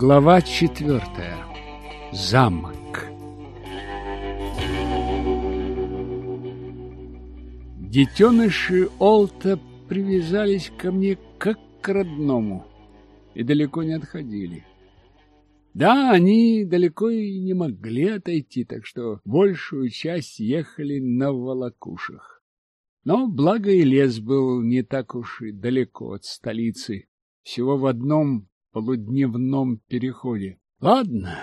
Глава четвертая. Замок. Детеныши Олта привязались ко мне как к родному и далеко не отходили. Да, они далеко и не могли отойти, так что большую часть ехали на волокушах. Но благо и лес был не так уж и далеко от столицы, всего в одном полудневном переходе. Ладно,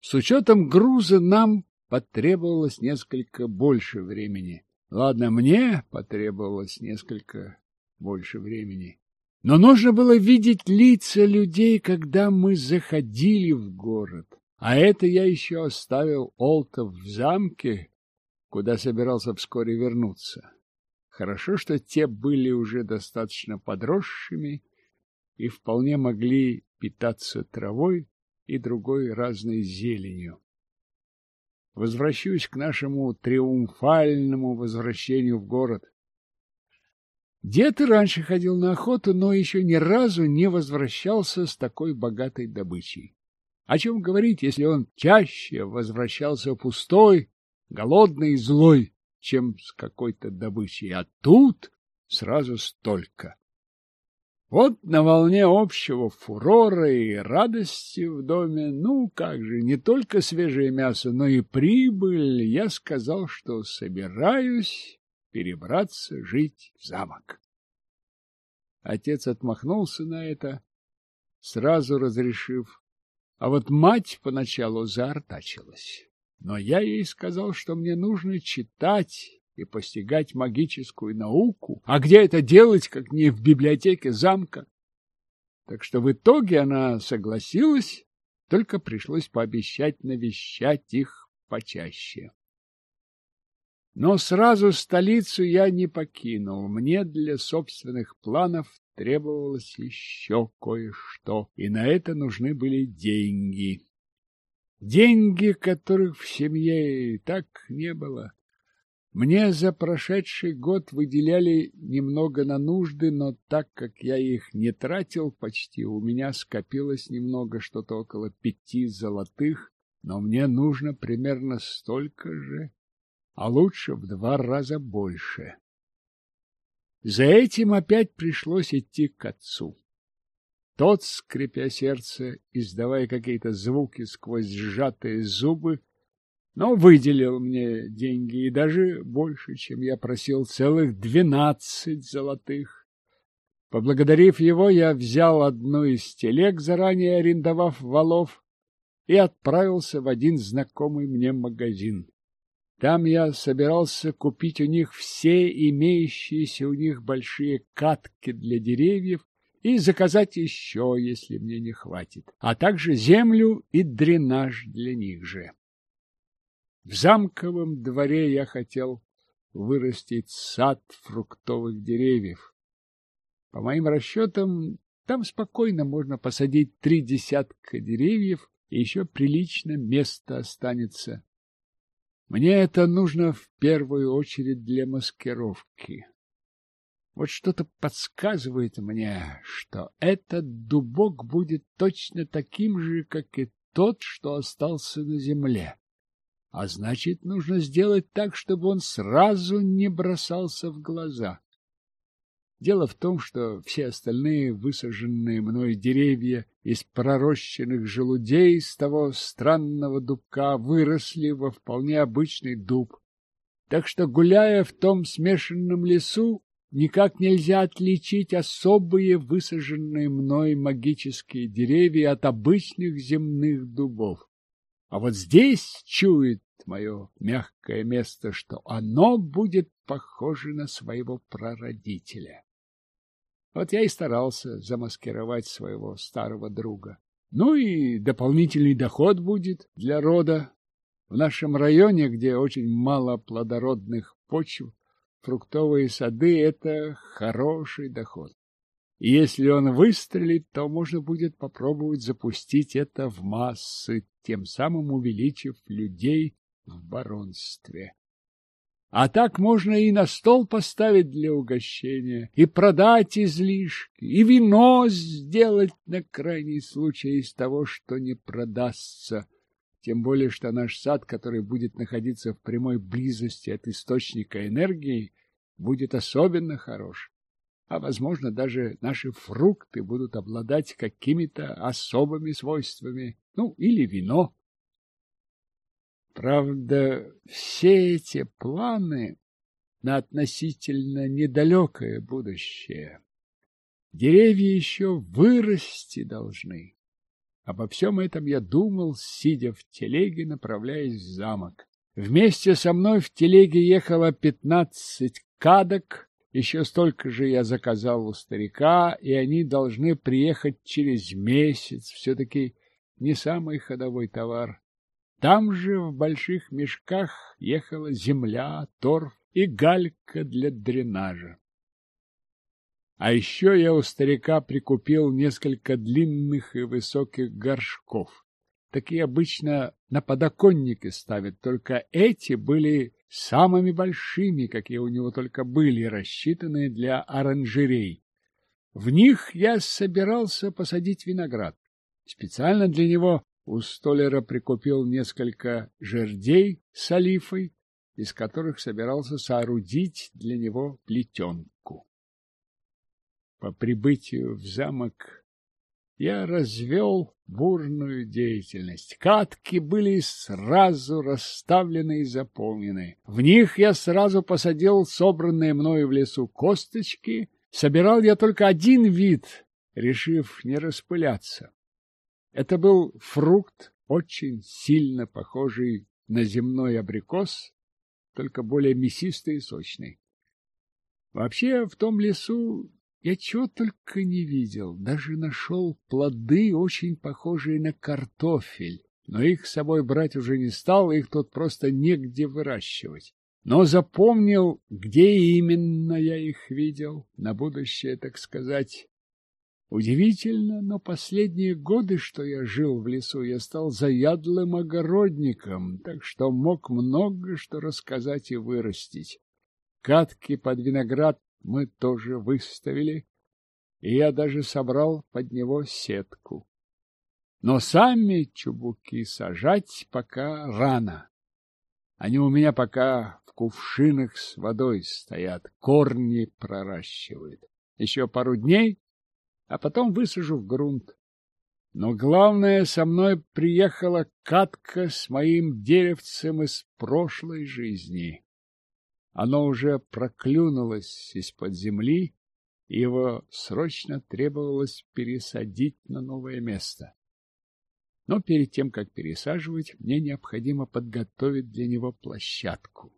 с учетом груза нам потребовалось несколько больше времени. Ладно, мне потребовалось несколько больше времени. Но нужно было видеть лица людей, когда мы заходили в город. А это я еще оставил Олтов в замке, куда собирался вскоре вернуться. Хорошо, что те были уже достаточно подросшими и вполне могли питаться травой и другой разной зеленью. Возвращусь к нашему триумфальному возвращению в город. Дед и раньше ходил на охоту, но еще ни разу не возвращался с такой богатой добычей. О чем говорить, если он чаще возвращался пустой, голодный и злой, чем с какой-то добычей, а тут сразу столько. Вот на волне общего фурора и радости в доме, ну как же, не только свежее мясо, но и прибыль, я сказал, что собираюсь перебраться жить в замок. Отец отмахнулся на это, сразу разрешив, а вот мать поначалу заортачилась. Но я ей сказал, что мне нужно читать и постигать магическую науку. А где это делать, как не в библиотеке замка? Так что в итоге она согласилась, только пришлось пообещать навещать их почаще. Но сразу столицу я не покинул. Мне для собственных планов требовалось еще кое-что, и на это нужны были деньги. Деньги, которых в семье и так не было. Мне за прошедший год выделяли немного на нужды, но так как я их не тратил почти, у меня скопилось немного, что-то около пяти золотых, но мне нужно примерно столько же, а лучше в два раза больше. За этим опять пришлось идти к отцу. Тот, скрипя сердце, издавая какие-то звуки сквозь сжатые зубы, но выделил мне деньги и даже больше, чем я просил, целых двенадцать золотых. Поблагодарив его, я взял одну из телег, заранее арендовав валов, и отправился в один знакомый мне магазин. Там я собирался купить у них все имеющиеся у них большие катки для деревьев и заказать еще, если мне не хватит, а также землю и дренаж для них же. В замковом дворе я хотел вырастить сад фруктовых деревьев. По моим расчетам, там спокойно можно посадить три десятка деревьев, и еще прилично место останется. Мне это нужно в первую очередь для маскировки. Вот что-то подсказывает мне, что этот дубок будет точно таким же, как и тот, что остался на земле. А значит, нужно сделать так, чтобы он сразу не бросался в глаза. Дело в том, что все остальные высаженные мной деревья из пророщенных желудей с того странного дубка выросли во вполне обычный дуб. Так что, гуляя в том смешанном лесу, никак нельзя отличить особые высаженные мной магические деревья от обычных земных дубов. А вот здесь чует мое мягкое место, что оно будет похоже на своего прародителя. Вот я и старался замаскировать своего старого друга. Ну и дополнительный доход будет для рода. В нашем районе, где очень мало плодородных почв, фруктовые сады — это хороший доход. Если он выстрелит, то можно будет попробовать запустить это в массы, тем самым увеличив людей в баронстве. А так можно и на стол поставить для угощения, и продать излишки, и вино сделать на крайний случай из того, что не продастся. Тем более, что наш сад, который будет находиться в прямой близости от источника энергии, будет особенно хорош. А, возможно, даже наши фрукты будут обладать какими-то особыми свойствами, ну, или вино. Правда, все эти планы на относительно недалекое будущее. Деревья еще вырасти должны. Обо всем этом я думал, сидя в телеге, направляясь в замок. Вместе со мной в телеге ехало пятнадцать кадок, еще столько же я заказал у старика, и они должны приехать через месяц. Все-таки не самый ходовой товар. Там же в больших мешках ехала земля, торф и галька для дренажа. А еще я у старика прикупил несколько длинных и высоких горшков. Такие обычно на подоконнике ставят, только эти были самыми большими, какие у него только были, рассчитанные для оранжерей. В них я собирался посадить виноград. Специально для него у столяра прикупил несколько жердей с олифой, из которых собирался соорудить для него плетенку. По прибытию в замок я развел бурную деятельность. Катки были сразу расставлены и заполнены. В них я сразу посадил собранные мною в лесу косточки. Собирал я только один вид, решив не распыляться. Это был фрукт, очень сильно похожий на земной абрикос, только более мясистый и сочный. Вообще, в том лесу я чего только не видел, даже нашел плоды, очень похожие на картофель, но их с собой брать уже не стал, их тут просто негде выращивать. Но запомнил, где именно я их видел, на будущее, так сказать, Удивительно, но последние годы, что я жил в лесу, я стал заядлым огородником, так что мог много что рассказать и вырастить. Катки под виноград мы тоже выставили, и я даже собрал под него сетку. Но сами чубуки сажать пока рано. Они у меня пока в кувшинах с водой стоят, корни проращивают. Еще пару дней а потом высажу в грунт. Но главное, со мной приехала катка с моим деревцем из прошлой жизни. Оно уже проклюнулось из-под земли, и его срочно требовалось пересадить на новое место. Но перед тем, как пересаживать, мне необходимо подготовить для него площадку.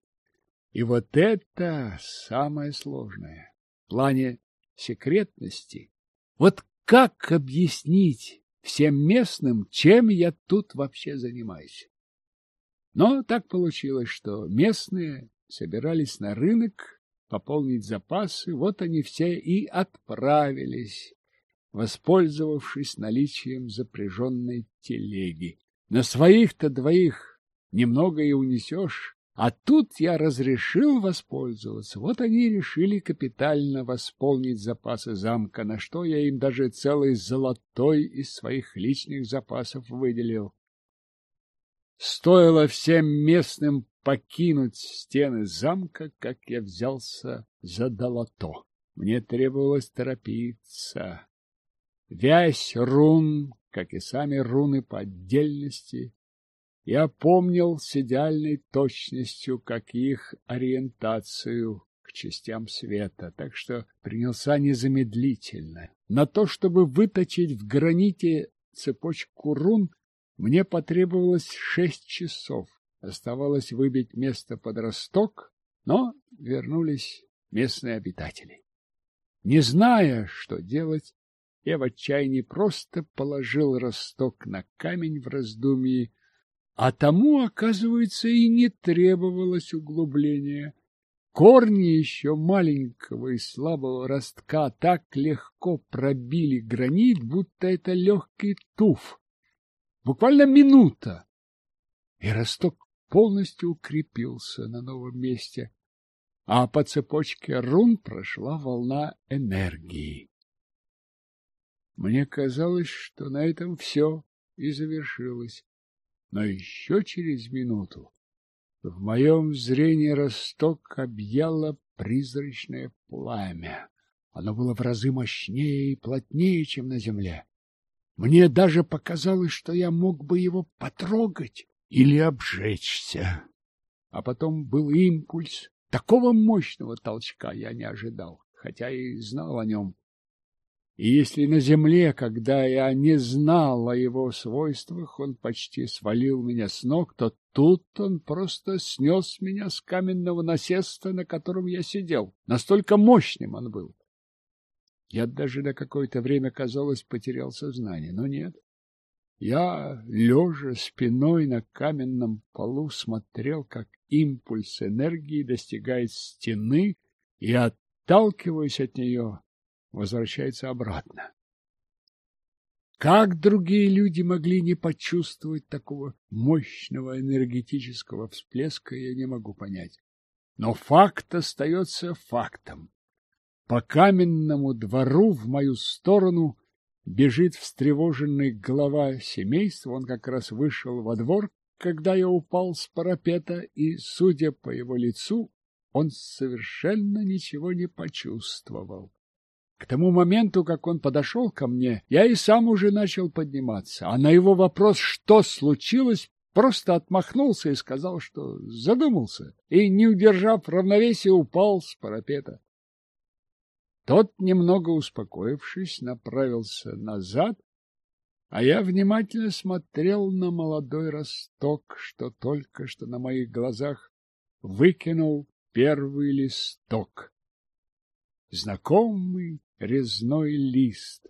И вот это самое сложное. В плане секретности вот как объяснить всем местным, чем я тут вообще занимаюсь? Но так получилось, что местные собирались на рынок пополнить запасы, вот они все и отправились, воспользовавшись наличием запряженной телеги. На своих-то двоих немного и унесешь, а тут я разрешил воспользоваться. Вот они решили капитально восполнить запасы замка, на что я им даже целый золотой из своих личных запасов выделил. Стоило всем местным покинуть стены замка, как я взялся за долото. Мне требовалось торопиться. Вязь рун, как и сами руны по отдельности, я помнил с идеальной точностью, как их ориентацию к частям света, так что принялся незамедлительно. На то, чтобы выточить в граните цепочку рун, мне потребовалось шесть часов. Оставалось выбить место под росток, но вернулись местные обитатели. Не зная, что делать, я в отчаянии просто положил росток на камень в раздумье, а тому, оказывается, и не требовалось углубления. Корни еще маленького и слабого ростка так легко пробили гранит, будто это легкий туф. Буквально минута, и росток полностью укрепился на новом месте. а по цепочке рун прошла волна энергии. Мне казалось, что на этом все и завершилось. Но еще через минуту в моем зрении росток объяло призрачное пламя. Оно было в разы мощнее и плотнее, чем на земле. Мне даже показалось, что я мог бы его потрогать или обжечься. А потом был импульс. Такого мощного толчка я не ожидал, хотя и знал о нем. И если на земле, когда я не знал о его свойствах, он почти свалил меня с ног, то тут он просто снес меня с каменного насеста, на котором я сидел. Настолько мощным он был. Я даже на какое-то время, казалось, потерял сознание, но нет. Я, лежа спиной на каменном полу, смотрел, как импульс энергии достигает стены и, отталкиваясь от нее, возвращается обратно. Как другие люди могли не почувствовать такого мощного энергетического всплеска, я не могу понять. Но факт остается фактом. По каменному двору в мою сторону бежит встревоженный глава семейства. Он как раз вышел во двор, когда я упал с парапета, и, судя по его лицу, он совершенно ничего не почувствовал. К тому моменту, как он подошел ко мне, я и сам уже начал подниматься, а на его вопрос, что случилось, просто отмахнулся и сказал, что задумался, и, не удержав равновесия, упал с парапета. Тот, немного успокоившись, направился назад, а я внимательно смотрел на молодой росток, что только что на моих глазах выкинул первый листок. Знакомый резной лист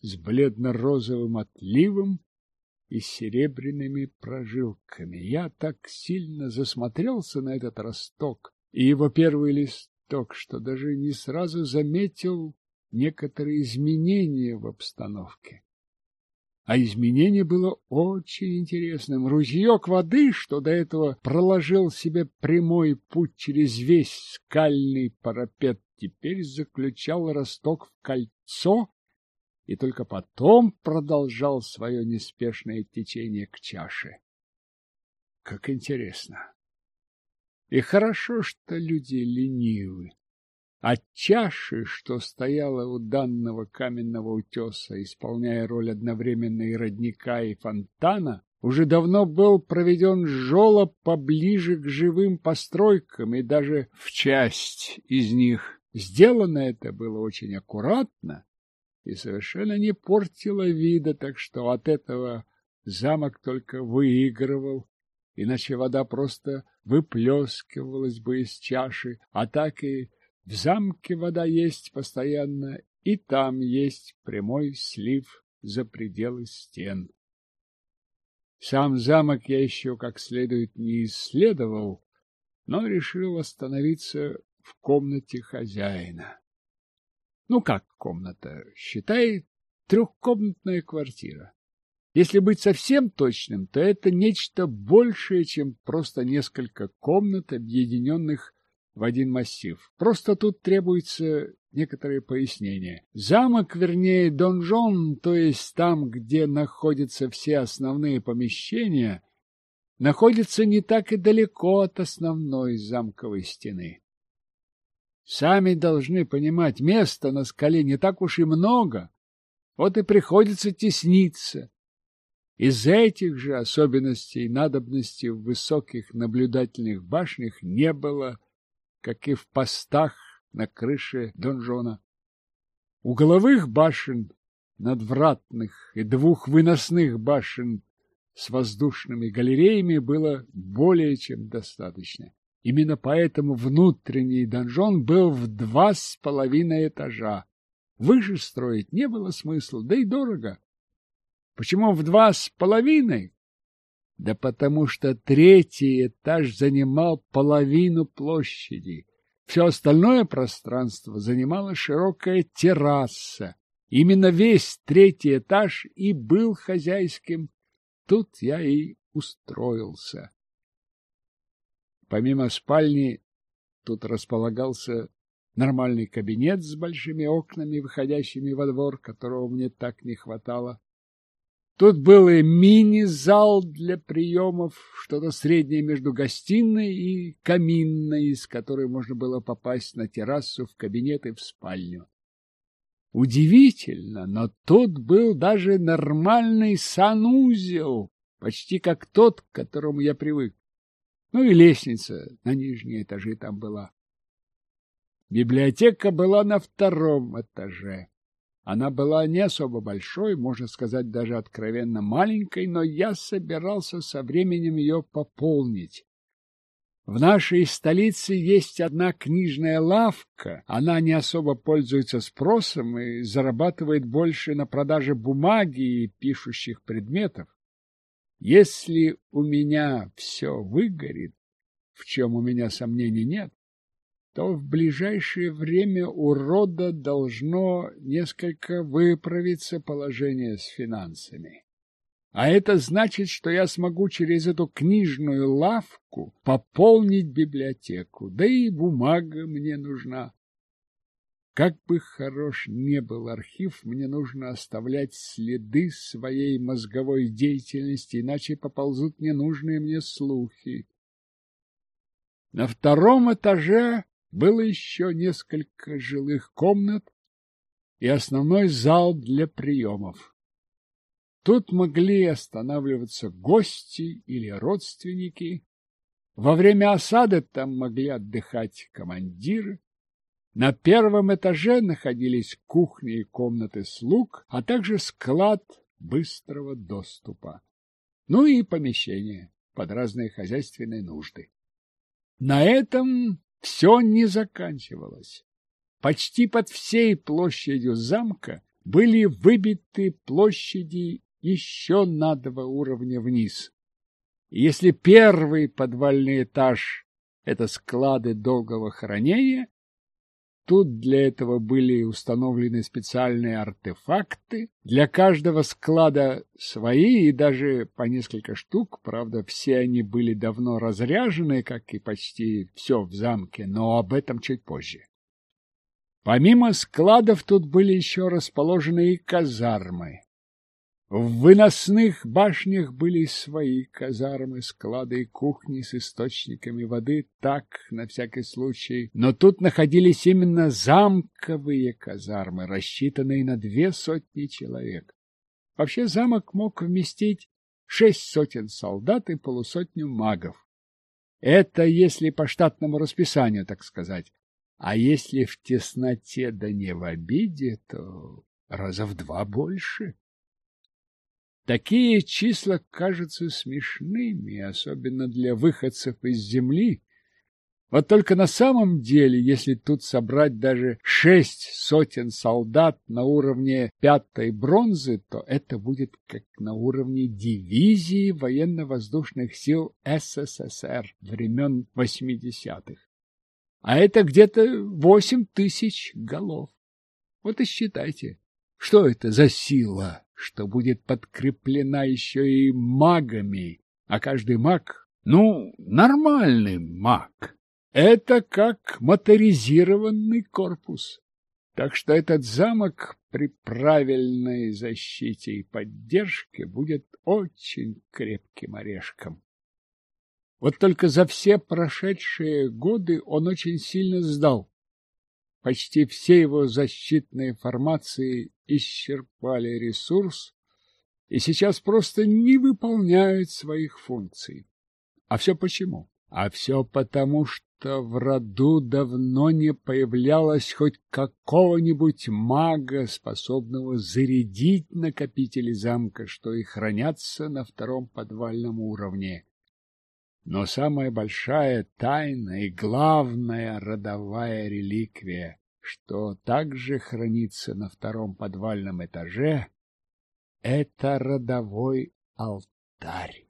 с бледно-розовым отливом и серебряными прожилками. Я так сильно засмотрелся на этот росток и его первый листок, что даже не сразу заметил некоторые изменения в обстановке. А изменение было очень интересным. Ручеек воды, что до этого проложил себе прямой путь через весь скальный парапет теперь заключал росток в кольцо и только потом продолжал свое неспешное течение к чаше. Как интересно! И хорошо, что люди ленивы. От чаши, что стояла у данного каменного утеса, исполняя роль одновременно и родника, и фонтана, уже давно был проведен жолоб поближе к живым постройкам, и даже в часть из них Сделано это было очень аккуратно и совершенно не портило вида, так что от этого замок только выигрывал, иначе вода просто выплескивалась бы из чаши, а так и в замке вода есть постоянно, и там есть прямой слив за пределы стен. Сам замок я еще как следует не исследовал, но решил остановиться в комнате хозяина. Ну как комната? Считай, трехкомнатная квартира. Если быть совсем точным, то это нечто большее, чем просто несколько комнат, объединенных в один массив. Просто тут требуется некоторые пояснения. Замок, вернее, донжон, то есть там, где находятся все основные помещения, находится не так и далеко от основной замковой стены. Сами должны понимать, места на скале не так уж и много, вот и приходится тесниться. Из этих же особенностей надобности в высоких наблюдательных башнях не было, как и в постах на крыше донжона. Угловых башен, надвратных и двух выносных башен с воздушными галереями было более чем достаточно. Именно поэтому внутренний донжон был в два с половиной этажа. Выше строить не было смысла, да и дорого. Почему в два с половиной? Да потому что третий этаж занимал половину площади. Все остальное пространство занимала широкая терраса. Именно весь третий этаж и был хозяйским. Тут я и устроился. Помимо спальни, Тут располагался нормальный кабинет с большими окнами, выходящими во двор, которого мне так не хватало. Тут был и мини-зал для приемов, что-то среднее между гостиной и каминной, из которой можно было попасть на террасу, в кабинет и в спальню. Удивительно, но тут был даже нормальный санузел, почти как тот, к которому я привык. Ну и лестница на нижние этажи там была. Библиотека была на втором этаже. Она была не особо большой, можно сказать, даже откровенно маленькой, но я собирался со временем ее пополнить. В нашей столице есть одна книжная лавка. Она не особо пользуется спросом и зарабатывает больше на продаже бумаги и пишущих предметов. Если у меня все выгорит, в чем у меня сомнений нет, то в ближайшее время у рода должно несколько выправиться положение с финансами. А это значит, что я смогу через эту книжную лавку пополнить библиотеку, да и бумага мне нужна. Как бы хорош не был архив, мне нужно оставлять следы своей мозговой деятельности, иначе поползут ненужные мне слухи. На втором этаже было еще несколько жилых комнат и основной зал для приемов. Тут могли останавливаться гости или родственники. Во время осады там могли отдыхать командиры. На первом этаже находились кухни и комнаты слуг, а также склад быстрого доступа. Ну и помещения под разные хозяйственные нужды. На этом все не заканчивалось. Почти под всей площадью замка были выбиты площади еще на два уровня вниз. Если первый подвальный этаж — это склады долгого хранения, Тут для этого были установлены специальные артефакты. Для каждого склада свои и даже по несколько штук. Правда, все они были давно разряжены, как и почти все в замке, но об этом чуть позже. Помимо складов тут были еще расположены и казармы. В выносных башнях были свои казармы, склады и кухни с источниками воды, так, на всякий случай. Но тут находились именно замковые казармы, рассчитанные на две сотни человек. Вообще замок мог вместить шесть сотен солдат и полусотню магов. Это если по штатному расписанию, так сказать. А если в тесноте да не в обиде, то раза в два больше. Такие числа кажутся смешными, особенно для выходцев из земли. Вот только на самом деле, если тут собрать даже шесть сотен солдат на уровне пятой бронзы, то это будет как на уровне дивизии военно-воздушных сил СССР времен 80-х. А это где-то восемь тысяч голов. Вот и считайте, что это за сила что будет подкреплена еще и магами, а каждый маг, ну, нормальный маг, это как моторизированный корпус. Так что этот замок при правильной защите и поддержке будет очень крепким орешком. Вот только за все прошедшие годы он очень сильно сдал. Почти все его защитные формации исчерпали ресурс и сейчас просто не выполняют своих функций. А все почему? А все потому, что в роду давно не появлялось хоть какого-нибудь мага, способного зарядить накопители замка, что и хранятся на втором подвальном уровне. Но самая большая тайна и главная родовая реликвия, что также хранится на втором подвальном этаже, это родовой алтарь.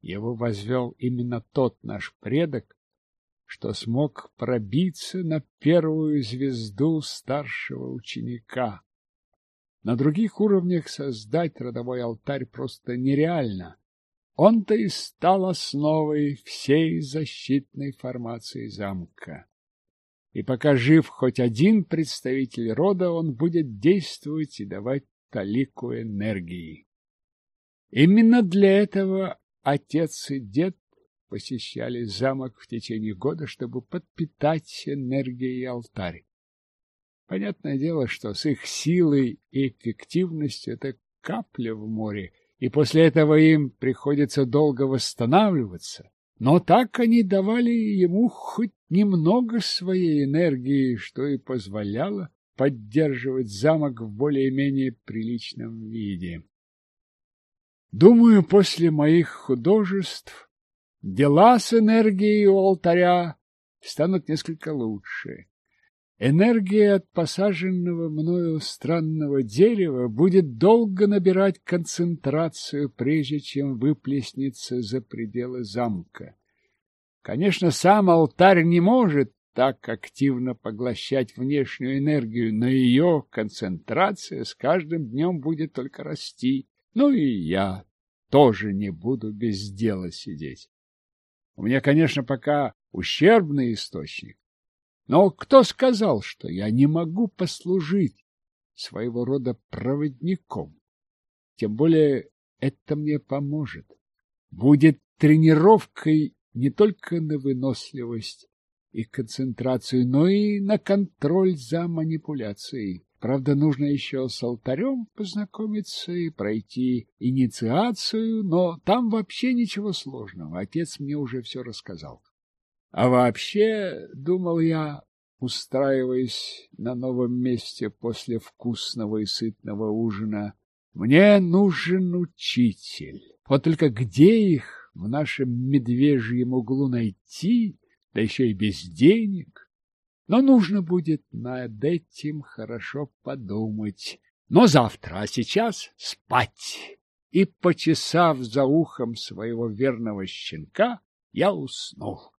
Его возвел именно тот наш предок, что смог пробиться на первую звезду старшего ученика. На других уровнях создать родовой алтарь просто нереально. Он-то и стал основой всей защитной формации замка. И пока жив хоть один представитель рода, он будет действовать и давать талику энергии. Именно для этого отец и дед посещали замок в течение года, чтобы подпитать энергией алтарь. Понятное дело, что с их силой и эффективностью это капля в море, и после этого им приходится долго восстанавливаться. Но так они давали ему хоть немного своей энергии, что и позволяло поддерживать замок в более-менее приличном виде. Думаю, после моих художеств дела с энергией у алтаря станут несколько лучше. Энергия от посаженного мною странного дерева будет долго набирать концентрацию, прежде чем выплеснется за пределы замка. Конечно, сам алтарь не может так активно поглощать внешнюю энергию, но ее концентрация с каждым днем будет только расти. Ну и я тоже не буду без дела сидеть. У меня, конечно, пока ущербный источник, но кто сказал, что я не могу послужить своего рода проводником? Тем более это мне поможет. Будет тренировкой не только на выносливость и концентрацию, но и на контроль за манипуляцией. Правда, нужно еще с алтарем познакомиться и пройти инициацию, но там вообще ничего сложного. Отец мне уже все рассказал. А вообще, думал я, устраиваясь на новом месте после вкусного и сытного ужина, мне нужен учитель. Вот только где их в нашем медвежьем углу найти, да еще и без денег? Но нужно будет над этим хорошо подумать. Но завтра, а сейчас спать. И, почесав за ухом своего верного щенка, я уснул.